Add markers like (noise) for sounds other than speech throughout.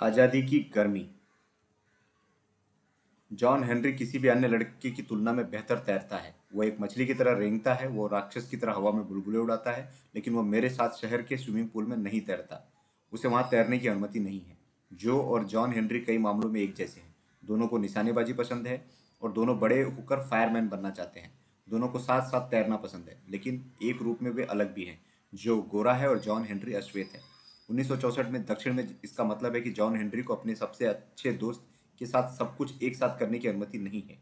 आज़ादी की गर्मी। जॉन हेनरी किसी भी अन्य लड़के की तुलना में बेहतर तैरता है। वो एक मछली की तरह रेंगता है, वो राक्षस की तरह हवा में बुलबुले उड़ाता है, लेकिन वो मेरे साथ शहर के स्विमिंग पूल में नहीं तैरता। उसे वहाँ तैरने की अनुमति नहीं है। जो और जॉन हेनरी कई मामलों में एक जैसे हैं। दोनों को निशानेबाजी पसंद है और दोनों बड़े होकर फायरमैन बनना चाहते हैं। दोनों को साथ साथ तैरना पसंद है, लेकिन एक रूप में वे अलग भी हैं। जो गोरा है और जॉन हेनरी अश्वेत है। उन्नीस में दक्षिण में इसका मतलब है कि जॉन हेनरी को अपने सबसे अच्छे दोस्त के साथ सब कुछ एक साथ करने की अनुमति नहीं है।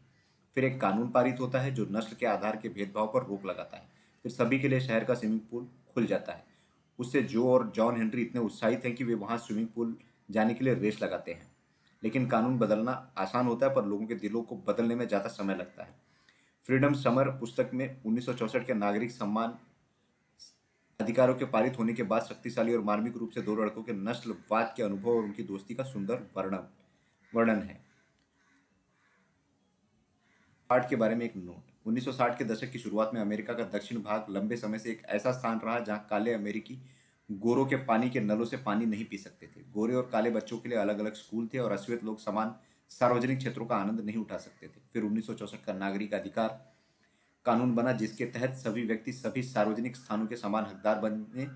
फिर एक कानून पारित होता है जो नस्ल के आधार के भेदभाव पर रोक लगाता है। फिर सभी के लिए शहर का स्विमिंग पूल खुल जाता है। उससे जो और जॉन हेनरी इतने उत्साहित हैं कि वे वहाँ स्विमिंग पूल जाने के लिए रेस लगाते हैं। लेकिन कानून बदलना आसान होता है, पर लोगों के दिलों को बदलने में ज़्यादा समय लगता है। फ्रीडम समर पुस्तक में उन्नीस के नागरिक सम्मान अधिकारों के पारित होने के बाद शक्तिशाली और मार्मिक रूप से दो लड़कों के नस्लवाद के अनुभव और उनकी दोस्ती का सुंदर वर्णन वर्णन है। आर्ट के बारे में एक नोट 1960 के दशक की शुरुआत में अमेरिका का दक्षिण भाग लंबे समय से एक ऐसा स्थान रहा जहाँ काले अमेरिकी गोरों के पानी के नलों से पानी नहीं पी सकते थे। गोरे और काले बच्चों के लिए अलग अलग स्कूल थे और अश्वेत लोग समान सार्वजनिक क्षेत्रों का आनंद नहीं उठा सकते थे। फिर उन्नीस का नागरिक अधिकार कानून बना जिसके तहत सभी व्यक्ति सभी सार्वजनिक स्थानों के समान हकदार बने,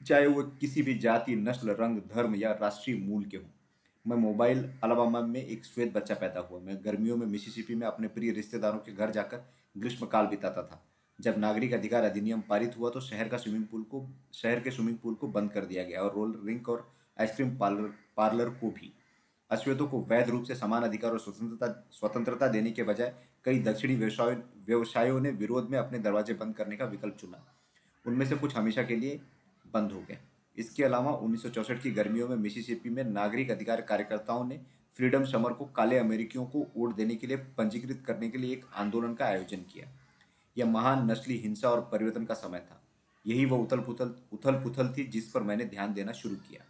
चाहे वो किसी भी जाति, नस्ल, रंग, धर्म या राष्ट्रीय मूल के हों। मैं मोबाइल अलाबामा में एक श्वेत बच्चा पैदा हुआ। मैं गर्मियों में मिसिसिपी में अपने प्रिय रिश्तेदारों के घर जाकर ग्रीष्मकाल बिताता था। जब नागरिक अधिकार अधिनियम पारित हुआ तो शहर का स्विमिंग पूल को, शहर के स्विमिंग पूल को बंद कर दिया गया और रोल रिंक और आइसक्रीम पार्लर पार्लर को भी। अश्वेतों को वैध रूप से समान अधिकार और स्वतंत्रता स्वतंत्रता देने के बजाय कई दक्षिणी व्यवसाय व्यवसायों ने विरोध में अपने दरवाजे बंद करने का विकल्प चुना। उनमें से कुछ हमेशा के लिए बंद हो गए। इसके अलावा उन्नीस सौ चौंसठ की गर्मियों में मिसिसिपी में नागरिक अधिकार कार्यकर्ताओं ने फ्रीडम समर को काले अमेरिकियों को वोट देने के लिए पंजीकृत करने के लिए एक आंदोलन का आयोजन किया। यह महान नस्ली हिंसा और परिवर्तन का समय था। यही वह उथल पुथल उथल पुथल थी जिस पर मैंने ध्यान देना शुरू किया।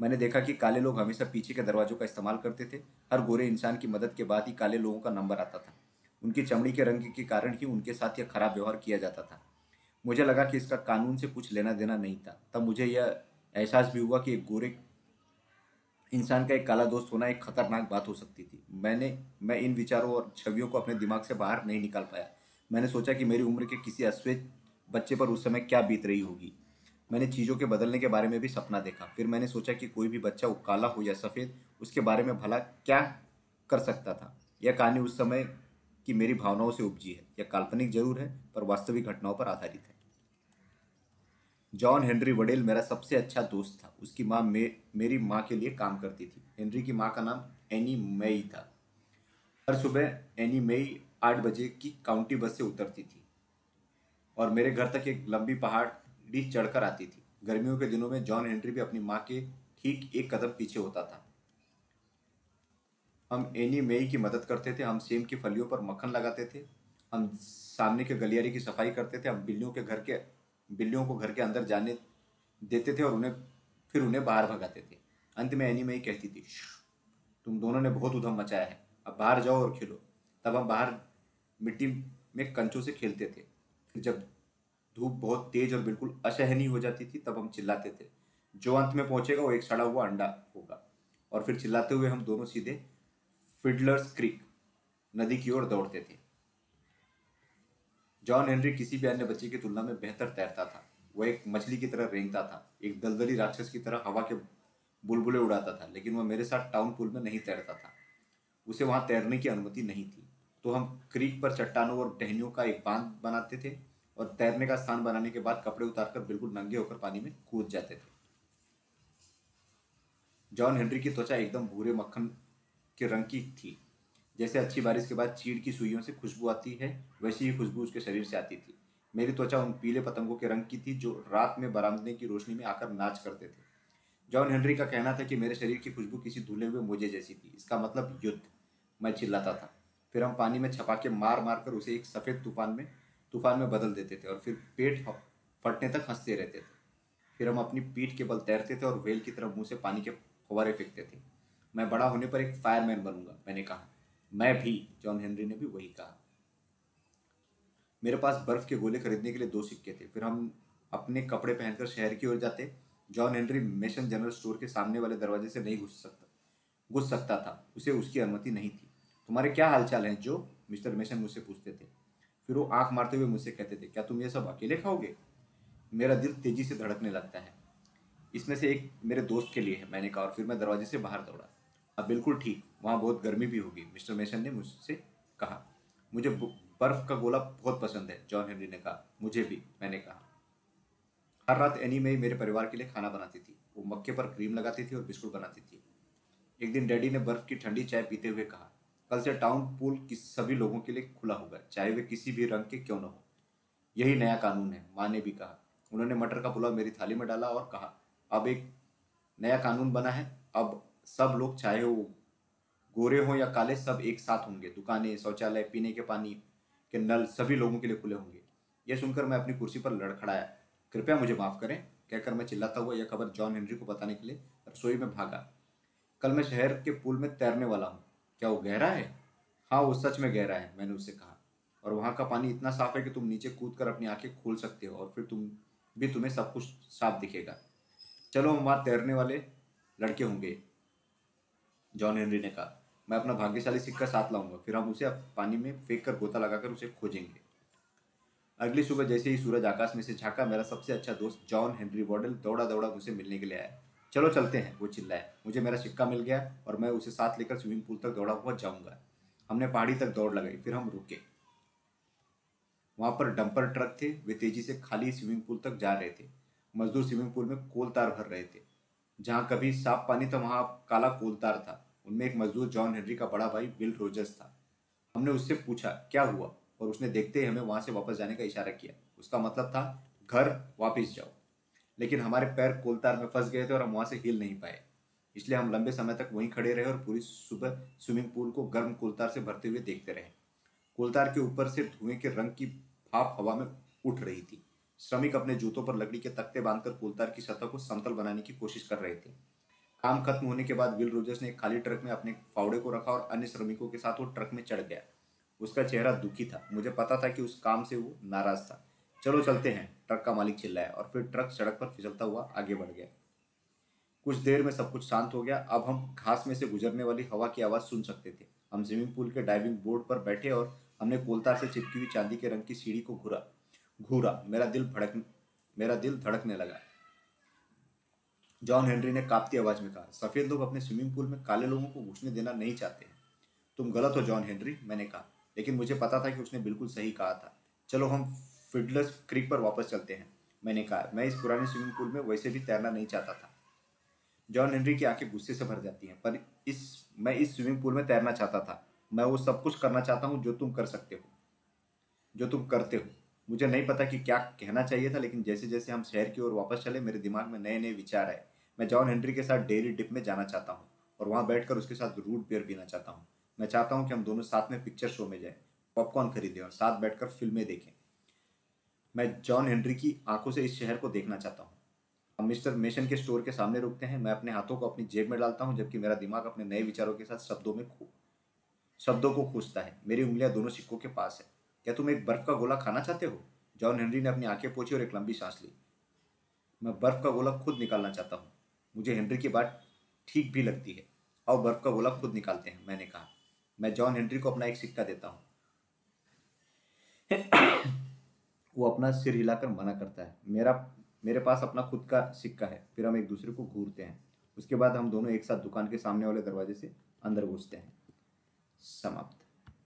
मैंने देखा कि काले लोग हमेशा पीछे के दरवाजों का इस्तेमाल करते थे। हर गोरे इंसान की मदद के बाद ही काले लोगों का नंबर आता था। उनकी चमड़ी के रंग के कारण ही उनके साथ यह खराब व्यवहार किया जाता था। मुझे लगा कि इसका कानून से कुछ लेना देना नहीं था। तब मुझे यह एहसास भी हुआ कि एक गोरे इंसान का एक काला दोस्त होना एक खतरनाक बात हो सकती थी। मैंने, मैं इन विचारों और छवियों को अपने दिमाग से बाहर नहीं निकाल पाया। मैंने सोचा कि मेरी उम्र के किसी अश्वेत बच्चे पर उस समय क्या बीत रही होगी। मैंने चीज़ों के बदलने के बारे में भी सपना देखा। फिर मैंने सोचा कि कोई भी बच्चा वो काला हो या सफ़ेद, उसके बारे में भला क्या कर सकता था? यह कहानी उस समय की मेरी भावनाओं से उपजी है यह काल्पनिक ज़रूर है पर वास्तविक घटनाओं पर आधारित है। जॉन हेनरी वडेल मेरा सबसे अच्छा दोस्त था। उसकी माँ मे, मेरी माँ के लिए काम करती थी। हेनरी की माँ का नाम एनी मई था। हर सुबह एनी मई आठ बजे की काउंटी बस से उतरती थी और मेरे घर तक एक लंबी पहाड़ी चढ़कर आती थी। गर्मियों के दिनों में जॉन हेनरी भी अपनी माँ के ठीक एक कदम पीछे होता था। हम एनी मेई की मदद करते थे, हम सेम की फलियों पर मक्खन लगाते थे, हम सामने के गलियारे की सफ़ाई करते थे, हम बिल्लियों के घर के, बिल्लियों को घर के अंदर जाने देते थे और उन्हें, फिर उन्हें बाहर भगाते थे। अंत में एनी मेई कहती थी तुम दोनों ने बहुत उधम मचाया है, अब बाहर जाओ और खेलो। तब हम बाहर मिट्टी में कंचों से खेलते थे। फिर जब धूप बहुत तेज और बिल्कुल असहनीय हो जाती थी, तब हम चिल्लाते थे। जो अंत में पहुंचेगा, वो एक सड़ा हुआ अंडा होगा। और फिर चिल्लाते हुए हम दोनों सीधे फिडलर्स क्रिक नदी की ओर दौड़ते थे। जॉन हेनरी किसी भी अन्य बच्चे की तुलना में बेहतर तैरता था। वह एक मछली की तरह रेंगता था, एक दलदली राक्षस की तरह हवा के बुलबुले उड़ाता था, लेकिन वह मेरे साथ टाउन पुल में नहीं तैरता था। उसे वहाँ तैरने की अनुमति नहीं थी। तो हम क्रीक पर चट्टानों और टहनियों का एक बाँध बनाते थे और तैरने का स्थान बनाने के बाद कपड़े उतारकर बिल्कुल नंगे होकर पानी में कूद जाते थे। जॉन हेनरी की त्वचा एकदम भूरे मक्खन के रंग की थी। जैसे अच्छी बारिश के बाद चीड़ की सुइयों से खुशबू आती है, वैसी ही खुशबू उसके शरीर से आती थी। मेरी त्वचा उन पीले पतंगों के रंग की थी जो रात में बरामदे की रोशनी में आकर नाच करते थे। जॉन हेनरी का कहना था कि मेरे शरीर की खुशबू किसी धुले हुए मोजे जैसी थी। इसका मतलब युद्ध। मैं चिल्लाता था। फिर हम पानी में छपा के मार मार कर उसे एक सफ़ेद तूफ़ान में तूफ़ान में बदल देते थे और फिर पेट फटने तक हँसते रहते थे। फिर हम अपनी पीठ के बल तैरते थे और वेल की तरफ़ मुँह से पानी के फवारे फेंकते थे। मैं बड़ा होने पर एक फायरमैन बनूँगा, मैंने कहा। मैं भी जॉन हेनरी ने भी वही कहा। मेरे पास बर्फ़ के गोले खरीदने के लिए दो सिक्के थे। फिर हम अपने कपड़े पहनकर शहर की ओर जाते। John Henry Mason general store के सामने वाले दरवाजे से नहीं घुस सकता घुस सकता था। उसे उसकी अनुमति नहीं थी। तुम्हारे क्या हालचाल हैं, जो मिस्टर मेशन मुझसे पूछते थे? फिर वो आँख मारते हुए मुझसे कहते थे, क्या तुम ये सब अकेले खाओगे? मेरा दिल तेज़ी से धड़कने लगता है। इसमें से एक मेरे दोस्त के लिए है, मैंने कहा, और फिर मैं दरवाजे से बाहर दौड़ा। अब बिल्कुल ठीक। वहाँ बहुत गर्मी भी होगी। मिस्टर मेशन ने मुझसे कहा, मुझे बर्फ़ का गोला बहुत पसंद है, जॉन हेनरी ने कहा। मुझे भी, मैंने कहा। हर रात एनी में मेरे परिवार के लिए खाना बनाती थी। वो मक्के पर क्रीम लगाती थी और बिस्कुट बनाती थी। एक दिन डैडी ने बर्फ़ की ठंडी चाय पीते हुए कहा, कल से टाउन पूल किस, सभी लोगों के लिए खुला होगा। चाहे वे किसी भी रंग के क्यों न हो। यही नया कानून है, माँ ने भी कहा। उन्होंने मटर का पुलाव मेरी थाली में डाला और कहा, अब एक नया कानून बना है। अब सब लोग चाहे वो गोरे हों या काले, सब एक साथ होंगे। दुकानें, शौचालय, पीने के पानी के नल सभी लोगों के लिए खुले होंगे। यह सुनकर मैं अपनी कुर्सी पर लड़खड़ाया कृपया मुझे माफ़ करें, कहकर मैं चिल्लाता हुआ यह खबर जॉन हेनरी को बताने के लिए रसोई में भागा। कल मैं शहर के पुल में तैरने वाला हूँ। क्या वो गहरा है? हाँ वो सच में गहरा है, मैंने उससे कहा। और वहाँ का पानी इतना साफ़ है कि तुम नीचे कूद कर अपनी आँखें खोल सकते हो और फिर तुम भी तुम्हें सब कुछ साफ़ दिखेगा। चलो, हम वहाँ तैरने वाले लड़के होंगे। जॉन हेनरी ने कहा, मैं अपना भाग्यशाली सिक्का साथ लाऊँगा, फिर हम उसे पानी में फेंक कर गोता लगाकर उसे खोजेंगे। अगली सुबह जैसे ही सूरज आकाश में से झाँका, मेरा सबसे अच्छा दोस्त जॉन हेनरी वॉडल दौड़ा दौड़ा मुझे मिलने के लिए आया। चलो चलते हैं, वो चिल्लाया। मुझे मेरा सिक्का मिल गया और मैं उसे साथ लेकर स्विमिंग पूल तक दौड़ा हुआ जाऊँगा। हमने पहाड़ी तक दौड़ लगाई, फिर हम रुके। वहाँ पर डंपर ट्रक थे, वे तेज़ी से खाली स्विमिंग पूल तक जा रहे थे। मजदूर स्विमिंग पूल में कोल तार भर रहे थे। जहाँ कभी साफ़ पानी था, वहाँ काला कोल तार था। उनमें एक मजदूर जॉन हेनरी का बड़ा भाई विल रोजर्स था। हमने उससे पूछा, क्या हुआ? और उसने देखते ही हमें वहाँ से वापस जाने का इशारा किया। उसका मतलब था, घर वापस जाओ। लेकिन हमारे पैर कोलतार में फंस गए थे और हम वहाँ से हिल नहीं पाए। इसलिए हम लंबे समय तक वहीं खड़े रहे और पूरी सुबह स्विमिंग पूल को गर्म कोलतार से भरते हुए देखते रहे। कोलतार के ऊपर से धुएँ के रंग की भाप हवा में उठ रही थी। श्रमिक अपने जूतों पर लकड़ी के तख्ते बांधकर कोलतार की सतह को समतल बनाने की कोशिश कर रहे थे। काम खत्म होने के बाद विल रोजर्स ने एक खाली ट्रक में अपने फावड़े को रखा और अन्य श्रमिकों के साथ वो ट्रक में चढ़ गया। उसका चेहरा दुखी था। मुझे पता था कि उस काम से वो नाराज़ था। चलो चलते हैं। ट्रक का मालिक चिल्लाया और फिर ट्रक सड़क पर फिसलता हुआ आगे बढ़ गया। कुछ देर में सब कुछ शांत हो गया। अब हम घास में से गुजरने वाली हवा की आवाज़ सुन सकते थे। हम स्विमिंग पूल के डाइविंग बोर्ड पर बैठे और हमने कोलतार से चिपकी हुई चांदी के रंग की सीढ़ी को घूरा। घूरा। मेरा दिल भड़क मेरा दिल धड़कने लगा। जॉन हेनरी ने कांपती आवाज़ में कहा, सफ़ेद लोग अपने स्विमिंग पूल में काले लोगों को घुसने देना नहीं चाहते तुम गलत हो, जॉन हेनरी, मैंने कहा। लेकिन मुझे पता था कि उसने बिल्कुल सही कहा था। चलो हम फिडलर्स क्रीक पर वापस चलते हैं, मैंने कहा। मैं इस पुराने स्विमिंग पूल में वैसे भी तैरना नहीं चाहता था। जॉन हेनरी की आँखें गुस्से से भर जाती हैं, पर इस, मैं इस स्विमिंग पूल में तैरना चाहता था। मैं वो सब कुछ करना चाहता हूँ जो तुम कर सकते हो, जो तुम करते हो। मुझे नहीं पता कि क्या कहना चाहिए था, लेकिन जैसे जैसे हम शहर की ओर वापस चले, मेरे दिमाग में नए नए विचार आए। मैं जॉन हेनरी के साथ डेयरी डिप में जाना चाहता हूँ और वहाँ बैठकर उसके साथ रूट बियर पीना चाहता हूँ। मैं चाहता हूँ कि हम दोनों साथ में पिक्चर शो में जाएँ पॉपकॉर्न खरीदें और साथ बैठकर फ़िल्में देखें। मैं जॉन हेनरी की आँखों से इस शहर को देखना चाहता हूँ। हम मिस्टर मेशन के स्टोर के सामने रुकते हैं। मैं अपने हाथों को अपनी जेब में डालता हूँ, जबकि मेरा दिमाग अपने नए विचारों के साथ शब्दों में खो शब्दों को खोजता है। मेरी उंगलियाँ दोनों सिक्कों के पास है। क्या तुम एक बर्फ़ का गोला खाना चाहते हो? जॉन हेनरी ने अपनी आँखें पोछी और एक लंबी सांस ली। मैं बर्फ़ का गोला खुद निकालना चाहता हूँ। मुझे हेनरी की बात ठीक भी लगती है। और बर्फ़ का गोला खुद निकालते हैं, मैंने कहा। मैं जॉन हेनरी को अपना एक सिक्का देता हूँ। (coughs) वो अपना सिर हिलाकर मना करता है। मेरा, मेरे पास अपना खुद का सिक्का है, फिर हम एक दूसरे को घूरते हैं। उसके बाद हम दोनों एक साथ दुकान के सामने वाले दरवाजे से अंदर घुसते हैं। समाप्त।